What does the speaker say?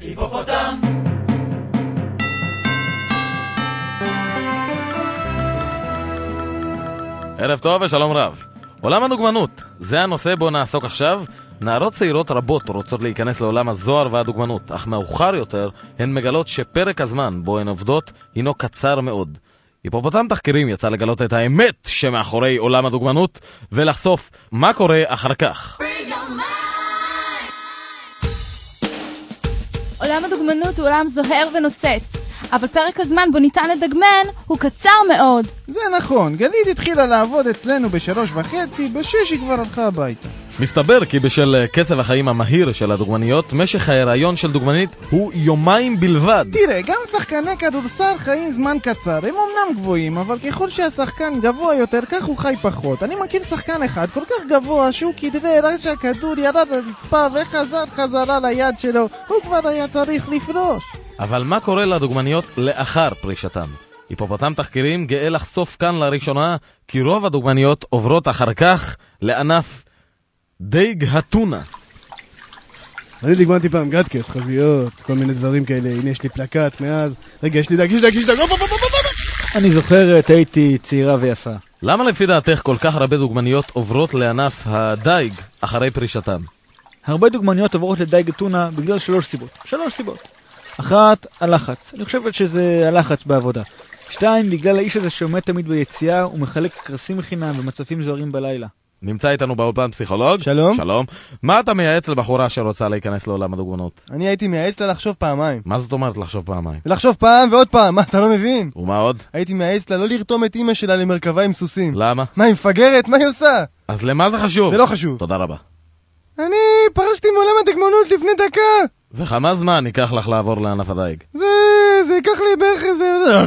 היפופוטם! ערב טוב ושלום רב. עולם הדוגמנות, זה הנושא בו נעסוק עכשיו. נערות צעירות רבות רוצות להיכנס לעולם הזוהר והדוגמנות, אך מאוחר יותר הן מגלות שפרק הזמן בו הן עובדות הינו קצר מאוד. היפופוטם תחקירים יצא לגלות את האמת שמאחורי עולם הדוגמנות ולחשוף מה קורה אחר כך. עולם הדוגמנות הוא עולם זוהר ונוצץ, אבל פרק הזמן בו ניתן לדגמן הוא קצר מאוד. זה נכון, גלית התחילה לעבוד אצלנו בשלוש וחצי, בשש היא כבר הלכה הביתה. מסתבר כי בשל קצב החיים המהיר של הדוגמניות, משך ההיריון של דוגמנית הוא יומיים בלבד. תראה, גם שחקני כדורסל חיים זמן קצר, הם אמנם גבוהים, אבל ככל שהשחקן גבוה יותר, כך הוא חי פחות. אני מכיר שחקן אחד כל כך גבוה שהוא כדרר עד שהכדור ירד לרצפה וחזר חזרה ליד שלו, הוא כבר היה צריך לפרוש. אבל מה קורה לדוגמניות לאחר פרישתן? היפופוטם תחקירים גאה לחשוף כאן לראשונה כי רוב הדוגמניות עוברות אחר כך לענף דייג הטונה. אני דגמנתי פעם גטקס, חביות, כל מיני דברים כאלה, הנה יש לי פלקט מאז. רגע, יש לי דג, יש לי דג, יש לי דג. אני זוכרת, הייתי צעירה ויפה. למה לפי דעתך כל כך הרבה דוגמניות עוברות לענף הדייג אחרי פרישתן? הרבה דוגמניות עוברות לדייג אתונה בגלל שלוש סיבות. שלוש סיבות. אחת, הלחץ. אני חושבת שזה הלחץ בעבודה. שתיים, בגלל האיש הזה שעומד תמיד ביציאה ומחלק קרסים חינם ומצבים זוהרים בלילה. נמצא איתנו באולפן פסיכולוג. שלום. שלום. מה אתה מייעץ לבחורה שרוצה להיכנס לעולם הדוגמנות? אני הייתי מייעץ לה לחשוב פעמיים. מה זאת אומרת לחשוב פעמיים? ולחשוב פעם ועוד פעם, מה, אתה לא מבין? ומה עוד? הייתי מייעץ לה לא לרתום את אימא שלה למרכבה עם סוסים. למה? מה, היא מפגרת? מה היא עושה? אז למה זה חשוב? זה לא חשוב. תודה רבה. אני פרשתי מעולם הדגמנות לפני דקה. וכמה זמן ייקח לך לעבור לענף הדייג? זה... זה ייקח לי בערך איזה... אה,